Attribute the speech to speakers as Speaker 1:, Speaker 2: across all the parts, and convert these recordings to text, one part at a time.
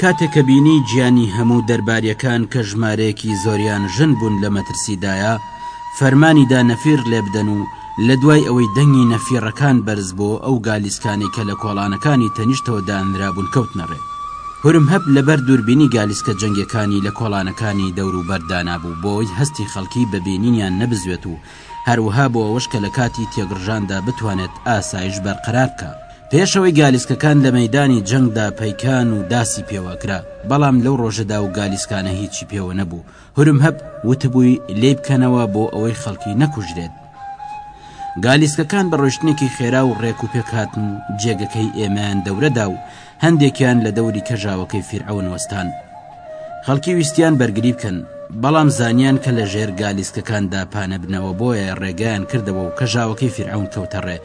Speaker 1: کاتێک کە بینی گیانی هەموو دەرباریەکان کە ژمارەیەکی زۆریان ژن بوون لە مەترسیدایە، فەرمانی دا نەفیر لێبدەن و لە دوای ئەوەی دەنگی نەفیڕەکان بەرز بۆ ئەو گالیسکانەی کە لە کۆڵانەکانی تەنیشتەوە دانرابوون کەوتنە ڕێ. هورمهەب لە بەر دووربینی گالیسکە جەنگیەکانی لە کۆڵانەکانی دەوروبەر دانابوو بۆی هەستی خەڵکی بە بینینیان نەبزوێت و هەروها بۆ ئەوەش کە لە کاتی تێکڕژاندا بتوانێت ئاسایش بەرقەرار بکا. پێش ئەوەی گالیسکەکان لە مەیدانی جەنگدا پەیکان و داسی پێوە کرا، بەڵام لەو ڕۆژەدا و گالیسکانە هیچی پێوە نەبوو، هورمهەب وتبووی لێی بکەنەوە بۆ ئەوەی خەڵکی نەکوژرێت. گالیسکەکان بە ڕۆیشتنێکی خێرا و ڕێک و پێک هاتن و جێگەکەی ئێمەیان دەورە دا و هەندێکیان لە دەوری کەژاوەکەی فیرعەون وەستان خەڵکی ویستیان بەرگری بکەن بەڵام زانیان کە لە ژێر گالیسکەکاندا پانەبنەوە بۆیە ڕێگایان کردەوە و کەژاوەکەی فیرعەون کەوتەڕێ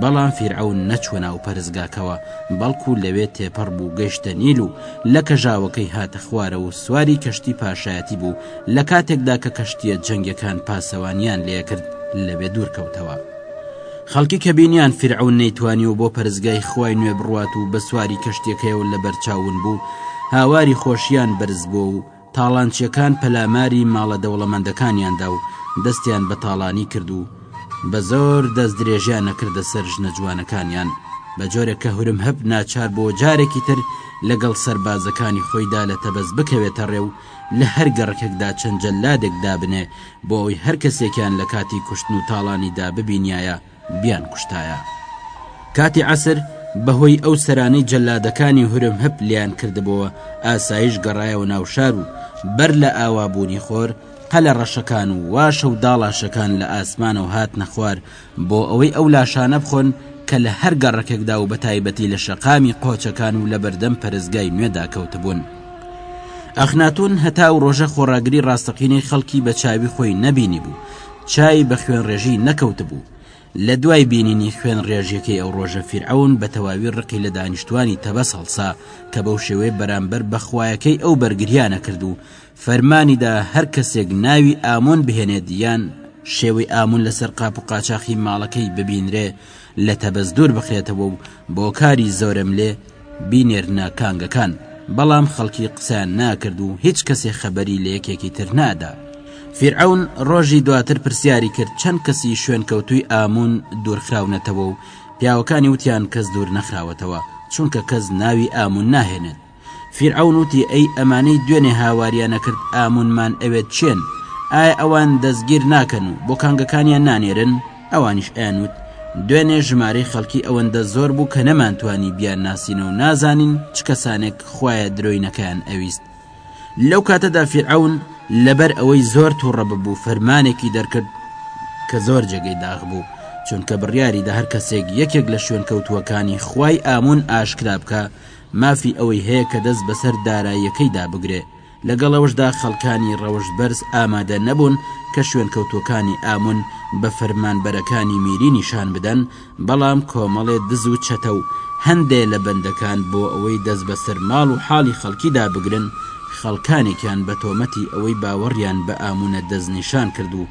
Speaker 1: بەڵام فیرعەون نەچوە ناو پەرزگاکەوە بەڵکو لەوێ تێپەڕ بوو گەشتە نیل و لە کەژاوەکەی هاتە خوارە و سواری کەشتی پاشایەتی بوو لە کاتێکدا کە کەشتیە جەنگەکان پاسەوانیان لێکرد لەوێ دوورکەوتەوە. خەڵکی کە بینیان فیرعەون نەیتوانیوە بۆ پەرستگای خوای نوێ بڕوات و بە سواری کەشتیەکەیەوە لەبەرچاو ون بوو، هاواری خۆشییان بەرز بووە و تاڵانچیەکان پەلاماری ماڵە دەوڵەمەندەکانیان دا و دەستیان بە تاڵانی کرد و بە زۆر دەست درێژیان ئەکردە سەر ژنە جوانەکانیان بە جۆرێک کە هورمهەب ناچار بووە جارێکی تر لەگەڵ سەربازەکانی خۆیدا لە تەبەس بکەوێتە ڕێ و لە هەر گەڕەکێکدا چەند جەللادێک دابنێ بۆ ئەوەی هەر کەسێکیان لە کاتی کوشتن و تاڵانیدا ببینیایە بیانکوشتایە. کاتی عەسر بە هۆی ئەو سەرانەی جەللادەکانی هورم هپ لێیان کردبۆوە ئاسایش گەڕایەوە ناو شار و بەر لە ئاوابوونی خۆر قەلە ڕەشەکان و واشە و داڵاشەکان لە ئاسمانەوە هاتنە خوار بۆ ئەوەی ئەو لاشانە بخۆن کە لە هەر گەڕەکێکدا و بەتایبەتی لە شەقامی قۆچەکان و لەبەردەم پەرستگای نوێدا کەوتبوون. ئەخناتون هەتا و ڕۆژە خۆڕاگری ڕاستەقینەی خەڵکی بە چاوی خۆی نەبینی بوو چای بە خوێن ڕێژی نەکەوت بوو لە دوای بینینی خوێن ڕێژیەکەی ئەو ڕۆژە فیرعون بە تەواوی ڕقی لە دانیشتوانی تەبەس هەڵسا کە بەو شێوەیە بەرامبەر بەخوایەکەی ئەو بەرگریانە کرد و فەرمانیدا هەر کەسێک ناوی ئامۆن بهێنێت یان شێوەی ئامون لەسەر قاپ و قاچاخی ماڵەکەی ببینرێ لە تەبەز دوور بخرێتەوە و بۆ کاری زۆرەملێ بینێرنە کانگەکان بەڵام خەڵکی قسەیان ناکرد و هیچ کەسێ خەبەری لە یەکێکی تر نادا فیرعون ڕۆژی دواتر پرسیاری کرد چەند کەسی شوێن کەوتووی ئامون دوورخراونەتەوە و پیاوەکانی وتیان کەس دوور نەخراوەتەوە چونکە کەس ناوی ئامون ناهێنێت فیرعەون وتی، ئەی ئەمانەی دوێنێ هاواریان ئەکرد ئامونمان ئەوێت چێن، ئایا ئەوان دەستگیر ناکەن و بۆ کانگەکانیان نانێرن؟ ئەوانیش ئەیانوت، دوێنێ ژمارەی خەڵکی ئەوەندە زۆر بوو کە نەمانتوانی بیانناسین و نازانین چ کەسانێک خوایە درۆینەکەیان ئەویست. لەو کاتەدا فیرعەون لەبەر ئەوەی زۆر توڕە ببوو فەرمانێکی دەرکرد کە زۆر جێگەی داخ بوو، چونکە بڕیاریدا هەر کەسێک یەکێک لە شوێنکەوتووەکانی خوای ئامون ئاشکرا بکا مافی ئەوەی هەیە کە دەست بەسەر داراییەکەیدا بگرێ، لەگەڵ ئەوەشدا خەڵکانی ڕەوشت بەرز ئامادە نەبوون کە شوێنکەوتووەکانی ئامون بە فەرمانبەرەکانی میری نیشان بدەن، بەڵام کۆمەڵێ دز و چەتە و هەندێ لە بەندەکان بۆ ئەوەی دەست بەسەر ماڵ و حاڵی خەڵکیدا بگرن، خەڵکانێکیان بە تۆمەتی ئەوەی باوەڕیان بە ئامونە دەستنیشان کرد و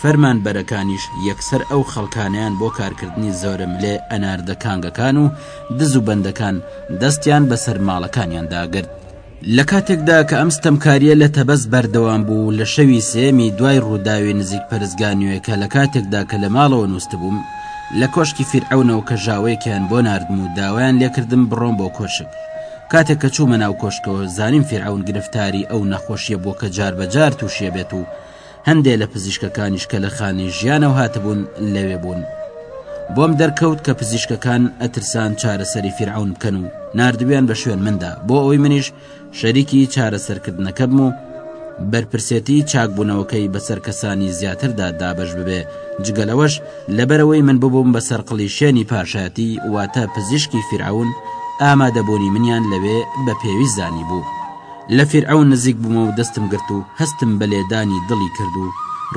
Speaker 1: فەرمانبەرەکانیش یەکسەر ئەو خەڵکانەیان بۆ کارکردنی زۆرەملێ ئەناردە کانگەکان و دز و بەندەکان دەستیان بەسەر ماڵەکانیان داگرت. لە کاتێکدا کە ئەم ستەمکارییە لە تەبەز بەردەوام بوو، لە شەوی سێیەمی دوای ڕووداوی نزیک پەرستگا نوێکە لە کاتێکدا کە لە ماڵەوە نووستبووم، لە کۆشکی فیرعەونەوە کەژاوەیەکیان بۆ ناردم و داوایان لێکردم بڕۆم بۆ کۆشک. کاتێک کە چوومە ناو کۆشکەوە، زانیم فیرعەون گرفتاری ئەو نەخۆشییە بووە کە جاربەجار تووشیەبێت و هەندێ لە پزیشکەکانیش کە لە خانەی ژیانەوە هاتبوون لەوێ بوون بۆم دەرکەوت کە پزیشکەکان ئەترسان چارەسەری فیرعون بکەن و نردویان بە شوێن مندا بۆ ئەوەی منیش شەریکی چارەسەرکردنەکە بم و بەرپرسێتی چاکبوونەوەکەی بەسەر کەسانی زیاتردا دابش ببێ جگەلەوەش لەبەرەوەی من ببووم بە سەرقلی شێنی پاشایەتی واتە پزیشکی فیرعون ئامادەبوونی منیان لەوێ بە پێویست زانی بوو. لە فیرعەون نزیک بوومە و دەستم گرت و هەستم بە لێدانی دڵی کرد و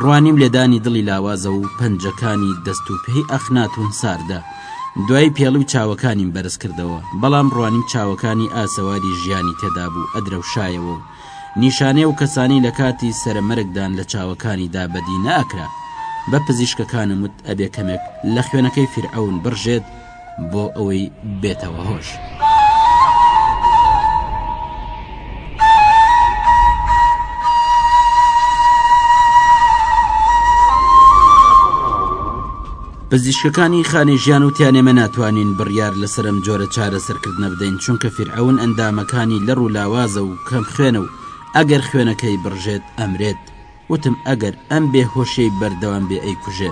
Speaker 1: ڕوانیم لێدانی دڵی لاوازە و پەنجەکانی دەست و پێی ئەخناتوون ساردە دوای پێڵی و چاوەکانیم بەرز کردەوە بەڵام ڕوانیم چاوەکانی ئاسەواری ژیانی تێدا بوو ئەدرەوشایەوە و نیشانەی ئەو کەسانەی لە کاتی سەرە مەرگدان لە چاوەکانیدا بەدی نەئەکرا بە پزیشکەکانم وت ئەبێ کەمێک لە خوێنەکەی فیرعەون بڕژێت بۆ ئەوەی بێتەوە هۆش. پزیشکەکانی خانی ژیان و تیانێمە ناتوانین بڕیار لەسرم جۆرە چارە سەرکردنە بدەین چونکە فیرعون ئەندامەکانی لە ڕوولاوازە و کەم خوێنە و ئەگەر خوێنەکەی بڕژێت ئەمرێت وتم ئەگەر ئەم بێ هۆشەی بەردەوام بێ ئەی کوژێ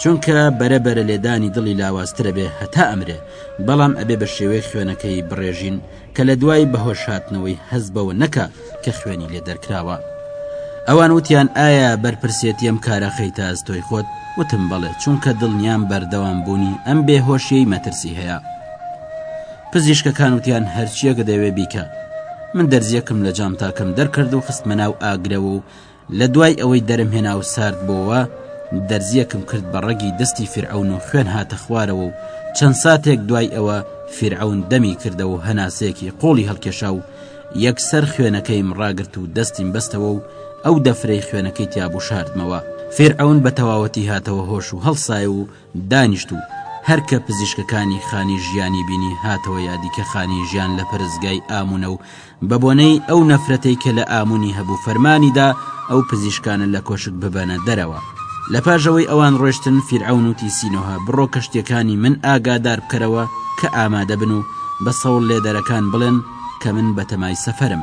Speaker 1: چونکە بەرە بەرە لێدانی دڵی لاوازترە بێ هەتا ئەمرێ بەڵام ئەبێ بە شێوەی خوێنەکەی بڕێژین کە لە دوای بەهۆش هاتنەوەی هەز بەوە نەکا کە خوێنی لێ دەرکراوە ئەوان وتیان ئایا بەرپرسێتی ئەم کارە خەیتە ئەستۆی خۆت وتم بەڵێ چونکە دڵنیام بەردەوام بوونی ئەم بێهۆشیەی مەترسی هەیە پزیشکەکان وتیان هەرچییەک دەوێ بیکە. من دەرزییەکم لە جانتاکەم دەرکرد و خستمە ناو ئاگرەوە و لە دوای ئەوەی دەرم هێنا و سارد بۆوە، دەرزییەکم کرد بە ڕەگی دەستی فیرعەون و خوێن هاتە خوارەوە و چەند ساتێک دوای ئەوە فیرعەون دەمی کردەوە و هەناسەیەکی قووڵی هەڵکێشا و یەکسەر خوێنەکەیم ڕاگرت و دەستیم بەستەوە و ئەو دەفرەی خوێنەکەی تیا بوشاردمەوە. فیرعەون بە تەواوەتی هاتەوە هۆش و هەڵسای و دانیشت و هەر کە پزیشکەکانی خانی ژیانی بینی هاتەوە یادی کە خانی ژیان لە پەرستگای ئامونە و بە بۆنەی ئەو نەفرەتەی کە لە ئامونی هەبوو فەرمانی دا ئەو پزیشکانە لە کۆشک ببەنە دەرەوە لە پاژەوەی ئەوان ڕۆشتن فیرعون و تیسینۆها بڕۆ کەشتیەکانی من ئاگادار بکەرەوە کە ئامادە بن و بە سەوڵ لێدەرەکان بڵێن کە من بەتەمای سەفەرم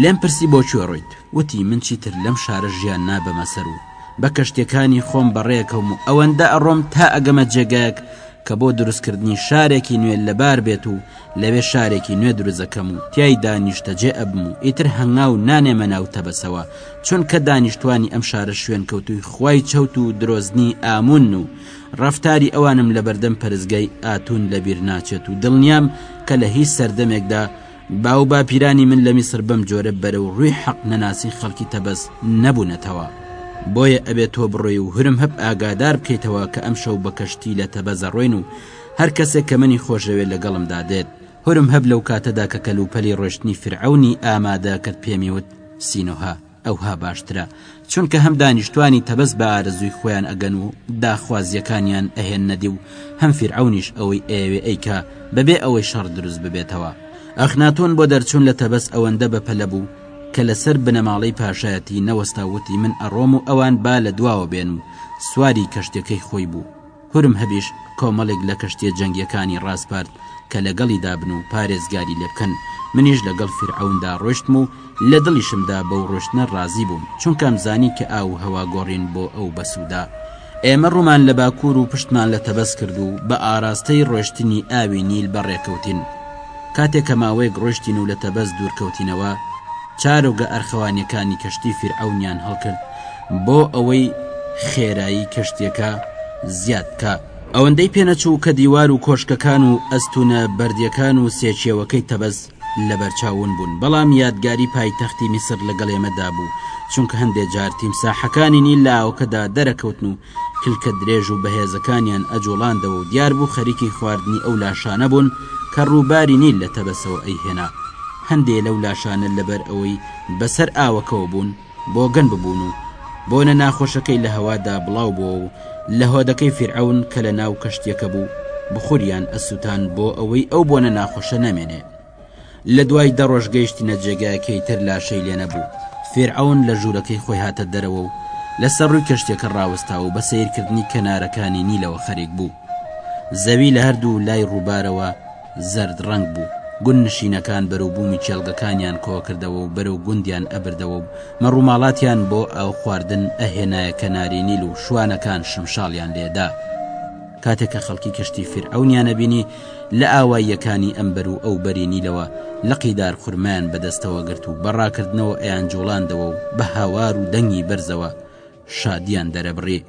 Speaker 1: لێم پرسی بۆ کوێ ڕۆیت وتی من چیتر لەم شارە ژیان نابەمە سەر و بە کەشتیەکانی خۆم بەڕێکەوم و ئەوەندە ئەڕۆم تا ئەگەمە جێگایەک کە بۆ دروستکردنی شارێکی نوێ لەبار بێت و لەوێ شارێکی نوێ دروزەکەم و تای دا نیشتەجێ ئەبم و ئیتر هەنگاو نانێمە ناو تەبەسەوە چونکە دانیشتوانی ئەم شارە شوێن کەوتوی خوای چەوت و درۆزنی ئامون و ڕفتاری ئەوانم لە بەردەم پەرستگای ئاتون لەبیر ناچێت و دڵنیام کە لە هیچ سەردەمێکدا باو باپیرانی من لە میسر بەم جۆرە بەرە و ڕووی حەق نەناسی خەڵکی تەبەس نەبوونەتەوە بۆیە ئەبێ تۆ بڕۆی و هرم هەب ئاگادار بکەیتەوە کە ئەم شەو بە کەشتی لە تەبەزە ڕۆین و هەر کەسێک کە منی خۆشەوێت لەگەڵمدا دێت هرم هەب لەو کاتەدا کە کەلوپەلی ڕۆشتنی فرعونی ئامادە کرد پێمی وت سینۆها ئەوها باشترە چونکە هەم دانیشتوانی تەبەس بە ئارەزووی خۆیان ئەگەن و داخوازیەکانیان ئەهێننە دی و هەم فیرعەونیش ئەوەی ئەیەوێ ئەیکا بەبێ ئەوەی شەڕ دروست ببێتەوە ئەخناتۆن بۆ دەرچوون لە تەبەس ئەوەندە بە پەلە بوو کە لەسەر بنەماڵەی پاشایەتی نەوەستا وتی من ئەڕۆم و ئەوان با لە دواوە بێن و سواری کەشتیەکەی خۆی بوو هورم هەبیش کۆمەڵێک لە کەشتیە جەنگیەکانی ڕاسپارد کە لەگەڵیدا بن و پارێزگاری لێ بکەن، منیش لەگەڵ فیرعەوندا ڕۆشتم و لە دڵیشمدا بەو ڕۆشتنە ڕازی بووم، چونکەم زانی کە ئاو و هەوا گۆڕین بۆ ئەو بەسوودە. ئێمە ڕوومان لە باکوور و پشتمان لە تەبەس کرد و بە ئاراستەی ڕۆشتنی ئاوی نیل بەڕێکەوتین. کاتێ کە ماوەیەک ڕۆشتین و لە تەبەس دوورکەوتینەوە، چارۆگە ئەرخەوانیەکانی کەشتی فیرعەونیان هەڵکرد بۆ ئەوەی خێرایی کەشتیەکە زیاد بکە ئەوەندەی پێنەچوو کە دیوار و کۆشکەکان و ئەستونە بەردیەکان و سێچیەوەکەی تەبەز لەبەرچاوون بوون بەڵام یادگاری پایتەختی میسر لەگەڵ ئێمەدا بوو چونکە هەندێ جار تیمساحەکانی نیل لاوەکەدا دەرەکەوتن و کلکە درێژ و بەهێزەکانیان ئەجوڵاندەوە و دیار بوو خەریکی خواردنی ئەو لاشانە بوون کە ڕووباری نیل لە تەبەسەوە ئەیهێنا هەندێ لەو لاشانە لەبەر ئەوەی بەسەر ئاوەکەوە بوون بۆگەن ببوون و بۆنە ناخۆشەکەی لە هەوادا بڵاو بۆوە و لە هۆدەکەی فیرعەون کە لە ناو کەشتیەکە بوو بخوریان ئەسووتان بۆ ئەوەی ئەو بۆنە ناخۆشە نەمێنێ لە دوای دە ڕۆژ گەیشتینە جێگایەکەی تر لاشەی لێ نەبوو فێرعون لە ژوورەکەی خۆی هاتە دەرەوە و لەسەر ڕووی کەشتێکە ڕاوەستا و بە سیرکردنی کەنارەکانی نیلەوە خەریک بوو زەوی لە هەردوو لای ڕووبارەوە زەرد ڕەنگ بوو، گوند نشینەکان بەرەو بوومی کێڵگەکانیان کۆکردەوە و بەرەو گوندیان ئەبردەوە و مەڕوماڵاتیان بۆ ئاو خواردن ئەهێنایە کەناری نیل و شوانەکان شمشاڵیان لێدا کاتێک کە خەڵکی کەشتی فیرعەونیان ئەبینی لە ئاواییەکانی ئەم بەر و ئەو بەری نیلەوە لقی دار خورمایان بەدەستەوە گرت و بە ڕاکردنەوە ئەیان جوڵاندەوە و بە هاوار و دەنگی بەرزەوە شادیان دەرەبڕی.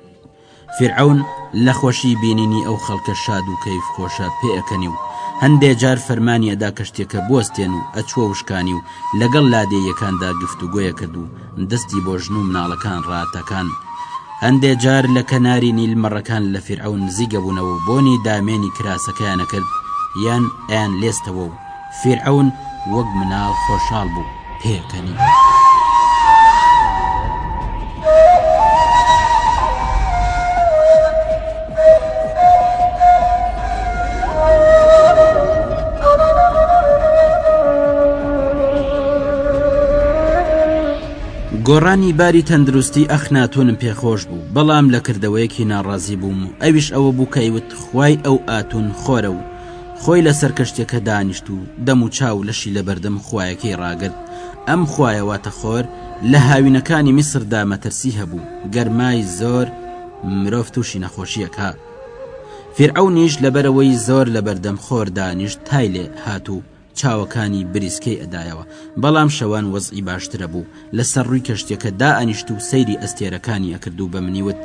Speaker 1: فیرعەون لە خۆشی بینینی ئەو خەڵکە شاد و کەیف خۆشە پێئەکەنی و هەندێ جار فەرمانی ئەدا کەشتیەکە بوەستێن و ئەچووە وشکانی و لەگەڵ لادێیەکاندا گفتوگۆیەکرد و دەستی بۆ ژن و مناڵەکان ڕاتەکان هەندێ جار لە کەناری نیل مەڕەکان لە فیرعەون نزیگەبوونەوە و بۆنی دامێنی کراسەکەیانەکرد یان ئەیان لێستەوە و فیرعەون وەک مناڵ خۆشاڵ بوو پێکەنی. گۆڕانی باری تەندروستی ئەخناتونم پێ خۆش بوو بەڵام لە کردەوەیەکی ناڕازی بووم و ئەویش ئەوە بوو کە ئەیوت خوای ئەو ئاتون خۆرە و خۆی لەسەر کەشتیەکە دانیشت و دەم و چاو لەشی لەبەردەم خوایەکەی ڕاگرت ئەم خوایە واتە خۆر لە هاوینەکانی میسردا مەترسی هەبوو گەرمای زۆر مرۆڤ تووشی نەخۆشیەکە فیرعونیش لەبەرەوەی زۆر لەبەردەم خۆر دانیشت تای لێ هاتوو چاوەکانی بریسکەی ئەدایەوە بەڵام شەوان وەزعی باشترە بوو لەسەر ڕووی کەشتیەکە دائەنیشت و سەیری ئەستێرەکانی ئەکرد و بە منیوت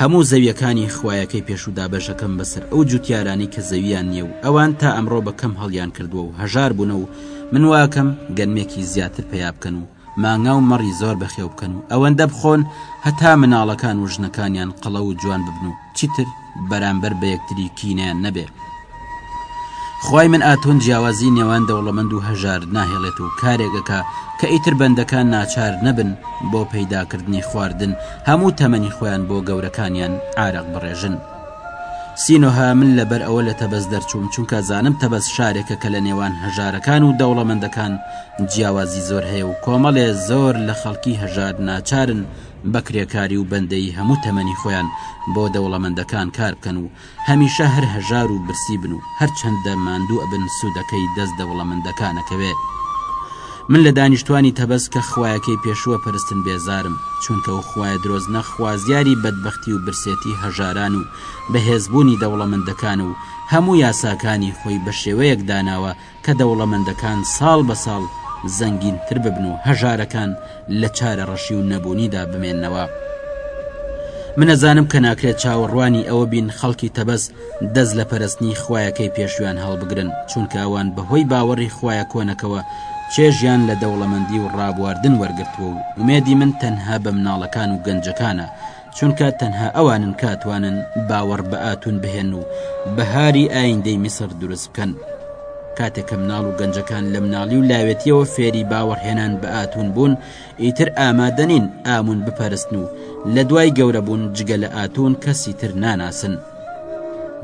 Speaker 1: هەموو زەویەکانی خویەکەی پێشوو دابەشەکەم بەسەر ئەو جوتیارانی کە زەویان نیە و ئەوان تا ئەمڕۆ بەکەم هەڵیان کردووە و هەژار بوونە و من واکەم گەنمێکی زیاتر پەیا بکەن و مانگا و مەڕی زۆر بەخێو بکەن و ئەوەندە بخۆن هەتا مناڵەکان و ژنەکانیان قەڵەو و جوان ببن و چیتر بەرامبەر بە یەکتری کینەیان نەبێ. خوای من ئاتون جیاوازی نێوان دەوڵەمەند و هەژار ناهێڵێت و کارێک ئەکا کە ئیتر بەندەکان ناچار نەبن بۆ پەیداکردنی خواردن هەموو تەمەنی خۆیان بۆ گەورەکانیان عارەق بڕێژن. سینۆهە من لەبەر ئەوە لە تەبەس دەرچووم چونکە زانم تەبەس شارێکە کە لە نێوان هەژارەکان و دەوڵەمەندەکان جیاوازی زۆر هەیە و کۆمەڵێ زۆر لە خەڵکی هەژار ناچارن بە کرێکاری و بەندەیی هەموو تەمەنی خۆیان بۆ دەوڵەمەندەکان کار بکەن و هەمیشە هەر هەژار و برسی بن و هەرچەندە ماندوو ئەبن سوودەکەی دەست دەوڵەمەندەکانەکەوێ من لە دانیشتوانی تەبەس کە خوایەکەی پێشووە پەرستن بێزارم، چونکە ئەو خوایە درۆزنە خوازیاری بەدبەختی و برسێتی هەژاران و بەهێزبوونی دەوڵەمەندەکانە و هەموو یاساکانی خۆی بە شێوەیەک داناوە کە دەوڵەمەندەکان ساڵ بە ساڵ زەنگینتر ببن و هەژارەکان لە چارەڕەشی و نەبوونیدا بمێننەوە. من ئەزانم کە ناکرێت چاوەڕوانی ئەوە بین خەڵکی تەبەس دەست لە پەرستنی خوایەکەی پێشویان هەڵبگرن، چونکە ئەوان بەهۆی باوەڕی خوایە کۆنەکەوە چێژیان لە دەوڵەمەندی و ڕابواردن وەرگرتووە و ئومێدی من تەنها بە مناڵەکان و گەنجەکانە، چونکە تەنها ئەوانن کاتوانن باوەڕ بە ئاتون بهێن و بەهاری ئایندەی میسر دروست بکەن. کاتێک کە مناڵ و گەنجەکان لە مناڵی و لاوێتیەوە فێری باوەڕهێنان بە ئاتون بوون، ئیتر ئامادە نین ئاموون بپەرستن و لە دوای گەورە بوون جگە لە ئاتون کەسی تر ناناسن.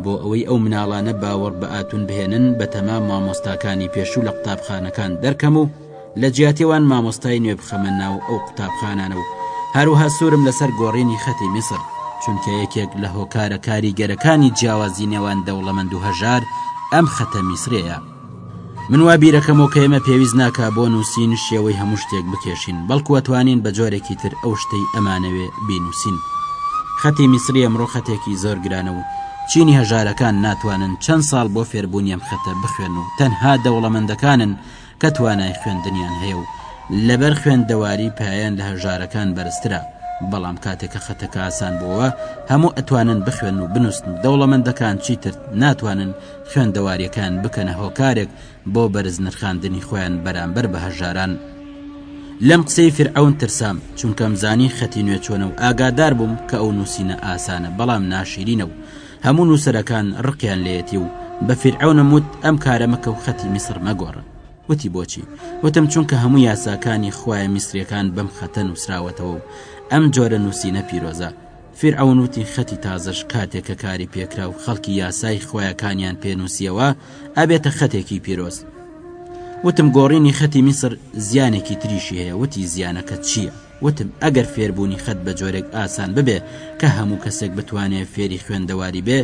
Speaker 1: بۆ ئەوەی ئەو مناڵانە باوەڕ بە ئاتون بهێنن بە تەما مامۆستاکانی پێشوو لە قوتابخانەکان دەرکەم و لە جیاتیوان مامۆستای نوێ بخەمە ناو ئەو قوتابخانانە و هەروها سوورم لەسەر گۆڕینی خەتی میسر چونکە یەکێک لە هۆکارە کاریگەرەکانی جیاوازی نێوان دەوڵەمەند و هەژار ئەم خەتە میسرەیە. من وا بیرەکەمەوە کە ئێمە پێویست ناکا بۆ نووسین شێوەی هەموو شتێک بکێشین بەڵکو ئەتوانین بە جۆرێکی تر ئەو شتەی ئەمانەوێ بینووسین خەتی میسری ئەمڕۆ خەتێکی زۆر گرانە و چینی هەژارەکان ناتوانن چەند ساڵ بۆ فێربوونی ئەم خەتە بخوێن و تەنها دەوڵەمەندەکانن کە توانای خوێندنیان هەیە و لەبەر خوێندەواری پایان لە هەژارەکان بەرزترە بەڵام کاتێک کە خەتەکە ئاسان بووە هەموو ئەتوانن بخوێن و بنووسن دەوڵەمەندەکان چیتر ناتوانن خوێندەواریەکەیان بکەنە هۆکارێک بۆ بەرز نرخاندنی خۆیان بەرامبەر بە هەژاران لەم قسەی فرعون ترسام چونکەم زانی خەتی نوێ چۆنە و ئاگادار بووم کە ئەو نووسینە ئاسانە بەڵام ناشیرینە و هەموو نووسەرەکان ڕقیان لەیەتی و بە فرعونم وت ئەم کارە مەکە و خەتی میسر مەگۆڕن وتی بۆچی وتم چونکە هەموو یاساکانی خوایە میسرەکان بەم خەتە نووسراوەتەوە و ئەم جۆرە نووسینە پیرۆزە فیرعەون وتی خەتی تازەش کاتێک کە کاری پێکراو خەڵکی یاسای خویەکانیان پێنووسیەوە ئەبێتە خەتێکی پیرۆز وتم گۆڕینی خەتی میسر زیانێکی تریشی هەیە وتی زیانەکە چییە وتم ئەگەر فێربوونی خەت بە جۆرێک ئاسان ببێ کە هەموو کەسێک بتوانێ فێری خوێندەواری بێ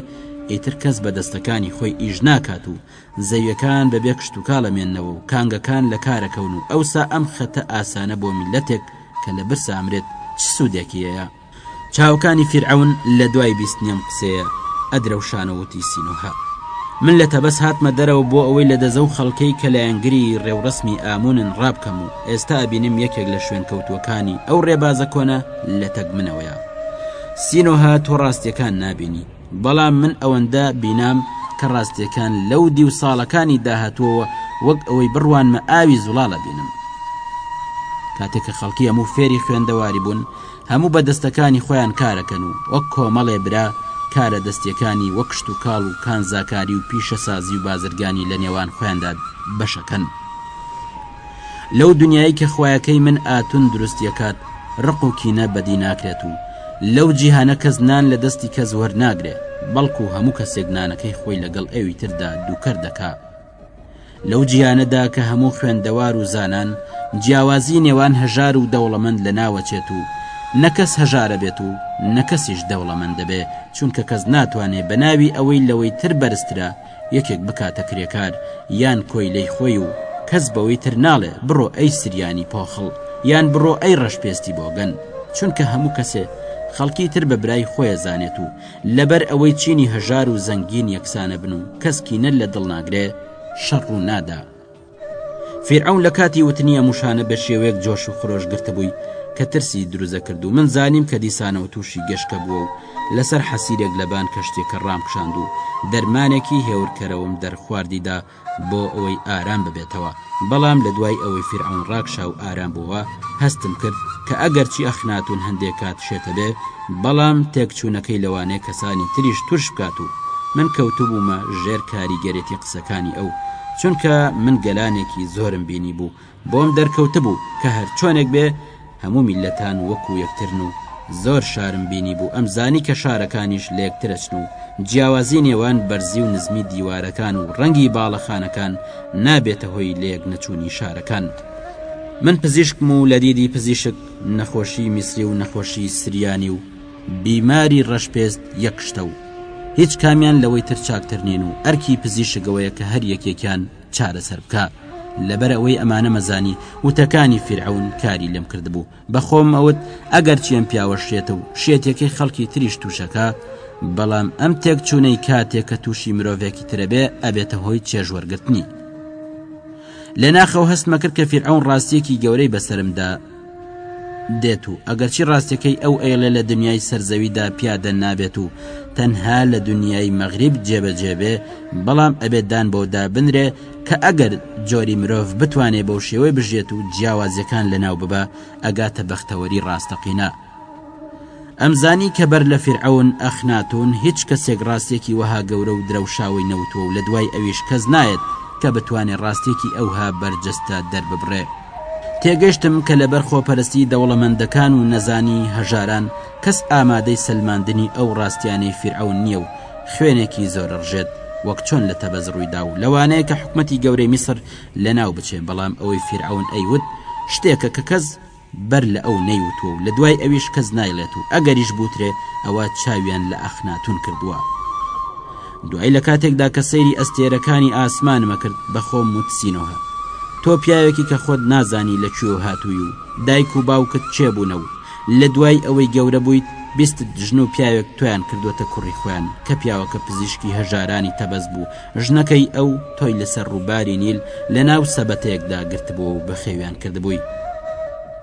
Speaker 1: ئیتر کەس بە دەستەکانی خۆی ئیش ناکات و زەویەکان بەبێ کشتتوکاڵە مێنەوە و کانگەکان لە کارەکەون و ئەوسا ئەم خەتە ئاسانە بۆ میلەتێک کە لە برسامرێت چ سوودێکیەیە چاوەکانی فیرعەون لە دوای بیستنی ئەم قسەیە ئەدرەوشان و وتی سینۆهە من لە تەبەس هاتمە دەرەوە بۆ ئەوەی لە دەزە و خەڵکەی کە لایەنگری ڕێوڕەسمی ئامونن ڕابکەم و ئێستا ئەبینم یەکێک لە شوێن کەوتووەکانی ئەو ڕێبازە کۆنە لە تەک منەوەیە سینۆها تۆ ڕاستیەکان نابینی بەڵام من ئەوەندە بینام کە ڕاستیەکان لەو دی و ساڵەکانی داهاتووەوە وەک ئەوەی بڕوانمە ئاوی زوڵاڵە بینم کاتێک کە خەڵکی هەموو فێری خوێندەواری بوون هەموو بە دەستەکانی خۆیان کارەکەن و وەک کۆمەڵێ برا کارە دەستیەکانی وەک کشتوکاڵ و کانزاکاری و پیشەسازی و بازرگانی لە نێوان خۆیاندا بەشەکەن لەو دنیای کە خویەکەی من ئاتون دروستیەکات ڕق و کینە بەدی ناکرێت و لەو جیهانە کەس نان لە دەستی کەس وەرناگرێ بەڵکو هەموو کەسێک نانەکەی خۆی لەگەڵ ئەوی تردا دووکەر دەکا لەو جیهانەدا کە هەموو خوێندەوار و زانان جیاوازی نێوان هەژار و دەوڵەمەند لە ناوەچێت و نەکەس هەژارە بێت و نەکەسیش دەوڵەمەند دەبێ چونکە کەس ناتوانێ بە ناوی ئەوەی لەوەی تر بەرزترە یەکێک بکاتە کرێکار یان کۆیلەی خۆی و کەس بەوەی تر ناڵێ بڕۆ ئەی سریانی پۆخڵ یان بڕۆ ئەی ڕەشپێستی بۆگەن چونکە هەموو کەسێ خەڵکی تر بە برای خۆیە زانێت و لەبەر ئەوەی چینی هەژار و زەنگین یەکسانە بن و کەس کینە لە دڵ ناگرێ شەڕ ڕوو نادا فیرعون لە کاتی وتنیە موشانە بە شێوەیەک جۆش و خرۆش گرتبووی کە ترسی دروزە کرد و من زانیم کە دیسانەوە تووشی گەشکە بووە و لەسەر حەسیرێک لەبان کەشتێکە ڕامکشاند و دەرمانێکی هێورکەرەوەم دەرخواردیدا بۆ ئەوەی ئارام ببێتەوە بەڵام لە دوای ئەوەی فرعون ڕاکشا و ئارام بووە هەستم کرد کە ئەگەر چی ئەخناتون هەندێک کات شێتە بێ بەڵام تێکچوونەکەی لەوانەیە کەسانی تریش ترش بکات و من کەوتبوومە ژێر کاریگەرێتی قسەکانی ئەو چونکە من گەلانێکی زۆرم بینی بوو بۆم دەرکەوتبوو کە هەرچۆنێک بێ هەموو میللەتان وەکو یەکترن و زۆر شارم بینی بوو ئەمزانی کە شارەکانیش لەیەکترەچن و جیاوازی نێوان بەرزی و نزمی دیوارەکان و ڕەنگی باڵەخانەکان نابێتە هۆی لەیەک نەچوونی شارەکان. من پزیشکم و لە دیدی پزیشک نەخۆشی میسری و نەخۆشی سریانی و بیماری ڕەشپێست یەک شتە و هیچ کامیان لەوەی تر چاکتر نین و ئەرکی پزیشکەوەیە کە هەر یەکێکیان چارەسەر بکە لەبەر ئەوەی ئەمانە مەزانی وتەکانی فیرعون کاری لێم کردبوو بەخۆم ئەوت ئەگەر چێم پیاوە شێتە و شێتەکەی خەڵکی تریش تووشەکە بەڵام ئەم تێک چوونەی کاتێک کە تووشی مرۆڤێکی ترەبێ ئەبێتە هۆی چێژوەرگرتنی لە ناخەوە هەستمە کرد کە فیرعون ڕاستیەکی گەورەی بەسرمدا دێت و ئەگەرچی ڕاستەکەی ئەو ئەیڵێ لە دنیای سەرزەویدا پیادە نابێت و تەنها لە دنیای مەغریب جێبەجێبێ بەڵام ئەبێت دان بۆدا بنرێ کە ئەگەر جۆری مرۆڤ بتوانێ بەو شێوەی بژێت و جیاوازەکان لە ناو ببە ئەگاتە بەختەوەری ڕاستەقینە. ئەمزانی کە بەر لە فیرعەون، ئەخناتون، هیچ کەسێک ڕاستێکی وەها گەورە و درەوشاوەی نەوتووە و لە دوای ئەویش کەس نایەت کە بتوانێ ڕاستێکی ئەوها بەرجەستە دەرببڕێ. تێگەشتم کە لەبەر خۆپەرستی دەوڵەمەندەکان و نەزانی هەژاران کەس ئامادەی سەلماندنی ئەو ڕاستیانەی فیرعەون نیە و خوێنێکی زۆرەڕژێت وەک چۆن لە تەبەز ڕوویدا و لەوانەیە کە حکومەتی گەورەی میسر لەناو بچێ بەڵام ئەوەی فیرعەون ئەیوت شتێکە کە کەس بەر لە ئەو نەیوتووە و لە دوای ئەویش کەس نایڵێت و ئەگەریش بوترێ ئەوا چاویان لە ئەخناتون کردووە دوای لە کاتێکدا کە سەیری ئەستێرەکانی ئاسمانمە کرد بە خۆم وتسینەوە تۆ پیاوێکی کە خۆت نازانی لە کوێ هاتووی و دایک و باوکت چێ بوونە و لە دوای ئەوەی گەورە بوویت بیستت ژن و پیاوێک تویان کردوتە کوڕی خۆیان کە پیاوەکە پزیشکی هەژارانی تەبەز بوو ژنەکەی ئەو تۆی لەسەر ڕووباری نیل لە ناو سەبەتەیەکدا گرتبوو و بەخێویان کردبووی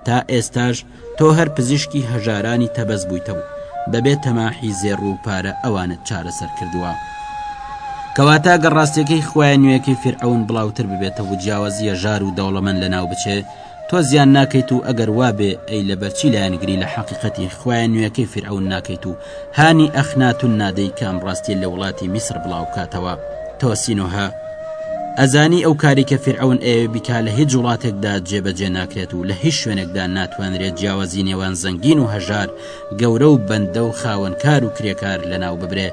Speaker 1: تا ئێستاش تۆ هەر پزیشکی هەژارانی تەبەز بوویتە و بەبێ تەماحی زێڕ و پارە ئەوانت چارەسەر کردووە کەواتە گەڕاستەکەی خوای نوێەکەی فرعون بڵاوتر ببێتە و جیاوازیە ژار و دەوڵەمەن لە ناو بچێ تۆ زیان ناکەیت و ئەگەر وابێ ئەی لەبەرچی لایەنگری لە حەقیقەتی خوایە نوێەکەی فیرعەون ناکەیت و هانی ئەخناتون نادەی کە ئەم ڕاستیە لە وڵاتی میسر بڵاو بکاتەوە تۆسینۆهە ئەزانی ئەو کاری کە فیرعەون ئەێ بیکا لە هیچ وڵاتێکدا جێبەجێ ناکرێت و لە هیچ شوێنێکدا ناتوانرێت جیاوازی نێوان زەنگین و هەژار گەورە و بەندە و خاوەنکار و کرێکار لەناو ببرێ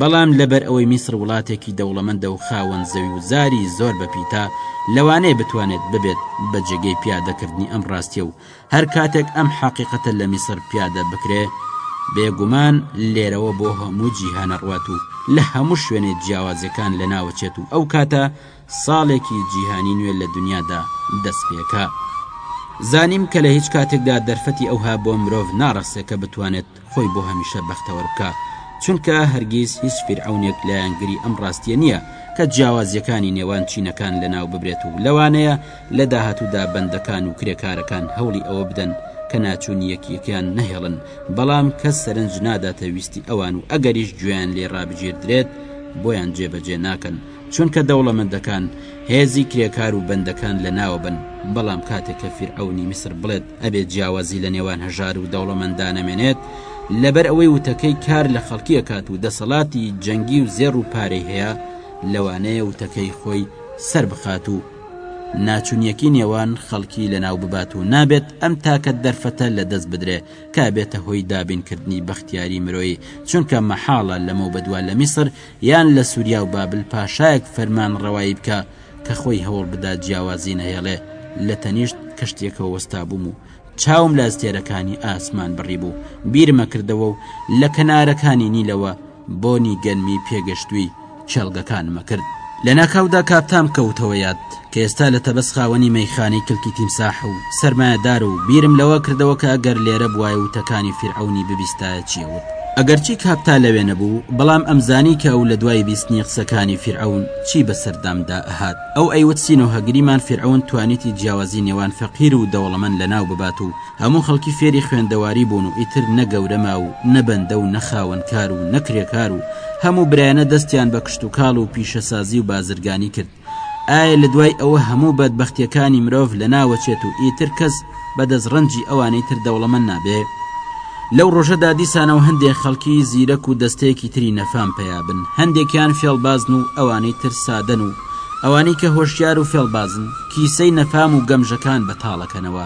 Speaker 1: بەڵام لەبەر ئەوەی میسر وڵاتێکی دەوڵەمەندە و خاوەن زەوی و زاری زۆر بە پیتە، لەوانەیە بتوانێت ببێت بە جێگەی پیادەکردنی ئەم ڕاستیە و هەر کاتێک ئەم حەقیقەتە لە میسر پیادە بکرێ، بێ گومان لێرەوە بۆ هەموو جیهان ئەڕوات و لە هەموو شوێنێ جیاوازەکان لەناوەچێت و ئەو کاتە ساڵێکی جیهانی نوێ لە دنیادا دەست پێکا. زانیم کە لە هیچ کاتێکدا دەرفەتی ئەوها بۆ مرۆڤ ناڕەسێ کە بتوانێت خۆی بۆ هەمیشە بەختەوەر بکا چونکە هەرگیز هیچ فیرعەونێک لایەنگری ئەم ڕاستیە نیە کە جیاوازیەکانی نێوان چینەکان لەناو ببرێت و لەوانەیە لە داهاتوودا بەندەکان و کرێکارەکان هەوڵی ئەوە بدەن کە ناچونی یەکیەکیان نەهێڵن بەڵام کەس سەرنج ناداتە ویستی ئەوان و ئەگەریش گوێیان لێ ڕابگیردرێت بۆیان جێبەجێ ناکەن. چونکە دەوڵەمەندەکان هێزی کرێکار و بەندەکان لە ناوە بەن، بەڵام کاتێک کە فیرعەونی میسر بڵێت ئەبێت جیاوازی لە نێوان هەژار و دەوڵەمەندا نەمێنێت، لەبەر ئەوەی وتەکەی کار لە خەڵکی ئەکات و دەسەڵاتی جەنگی و زێڕ و پارەی هەیە، لەوانەیە وتەکەی خۆی سەر بخات و ناچونیەکی نێوان خەڵکی لە ناو ببات و نابێت ئەم تاکە دەرفەتە لە دەست بدرێ کە ئەبێتە هۆی دابین کردنی بەختیاری مرۆیی چونکە مەحاڵە لەمەو بەدوا لە میسر یان لە سوریا و بابل پاشایەک فەرمانڕەوایی بکە کە خۆی هەوڵ بدا جیاوازی نەهێڵێ لە تەنیشت کەشتیەکە وەستابووم و چاوم لە ئەستێرەکانی ئاسمان بڕی بوو بیرمە کردەوە و لە کەنارەکانی نیلەوە بۆنی گەنمی پێگەشتووی کێڵگەکانمە کرد لە ناکاودا کاپتام کەوتەوە یاد کە ئێستا لە تەبەس خاوەنی مەیخانەی کلکی تیمساح و سەرمایەدارە و بیرم لەوە کردەوە کە ئەگەر لێرە بوایە وتەکانی فیرعەونی ببیستایە چی ئەوت، ئەگەرچی کاپتا لەوێ نەبوو، بەڵام ئەمزانی کە ئەو لە دوای بیستنی قسەکانی فیرعەون چی بەسەردامدا ئەهات، ئەو ئەیوت سینۆهە گریمان فیرعەون توانیتی جیاوازی نێوان فەقیر و دەوڵەمەند لەناو ببات و هەموو خەڵکی فێری خوێندەواری بوون و ئیتر نە گەورە ما و نە بەندە و نە خاوەنکار و نە کرێکار و هەموو برایانە دەستیان بە کشتوکاڵ و پیشەسازی و بازرگانی کرد. ئایا لە دوای ئەوە هەموو بەدبەختیەکانی مرۆڤ لە ناوەچێت و ئیتر کەس بە دەست ڕەنجی ئەوانەی تر دەوڵەمەند نابێ؟ لەو ڕۆژەدا دیسانەوە هەندێ خەڵکی زیرەک و دەستەیەکی تری نەفام پەیابن، هەندێکیان فێڵبازن و ئەوانەی تر سادەن و ئەوانەی کە هۆشیار و فێڵبازن کیسەی نەفام و گەمژەکان بە تاڵەکەنەوە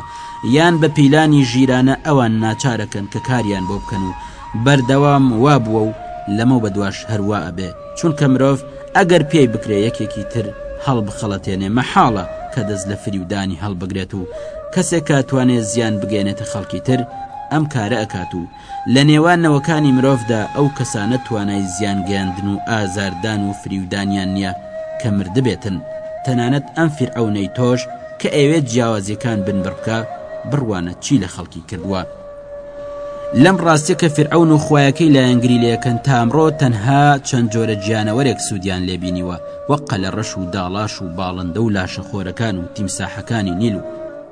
Speaker 1: یان بە پیلانی ژیرانە ئەوان ناچارەکەن کە کاریان بۆ بکەن و بەردەوام وابووە و لەمەو بەدواش هەروا ئەبێ. چونکە مرۆڤ ئەگەر پێی بکرێ یەکێکی تر هەڵبخەڵەتێنێ مەحاڵە کە دەست لە فریودانی هەڵبگرێت و کەسێک کاتوانێ زیان بگەێنێتە خەڵکی تر ئەم کارە ئەکات و لە نێوان نەوەکانی مرۆڤدا ئەو کەسانە توانای زیان گەیاندن و ئازاردان و فریودانیان نییە کە مردبێتن تەنانەت ئەم فیرعەونەی تۆش کە ئەوێت جیاوازیەکان بنبڕکە بڕوانە چی لە خەڵکی کردووە. لەم ڕاستیە کە فرعەون و خویەکەی لایەنگری لەکەن تامڕۆ تەنها چەند جۆرە گیانەوەرێک سوودیان لێبینیوە وەک قەلە ڕەش و داڵاش و باڵندە و لاشە خۆرەکان و تیمساحەکانی نیل و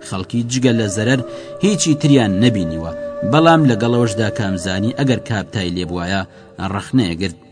Speaker 1: خەڵکی جگە لە زەرەر هیچی تریان نەبینیوە بەڵام لەگەڵەوەشدا کامزانی ئەگەر کابتای لێبواە ڕەخنەیەگرت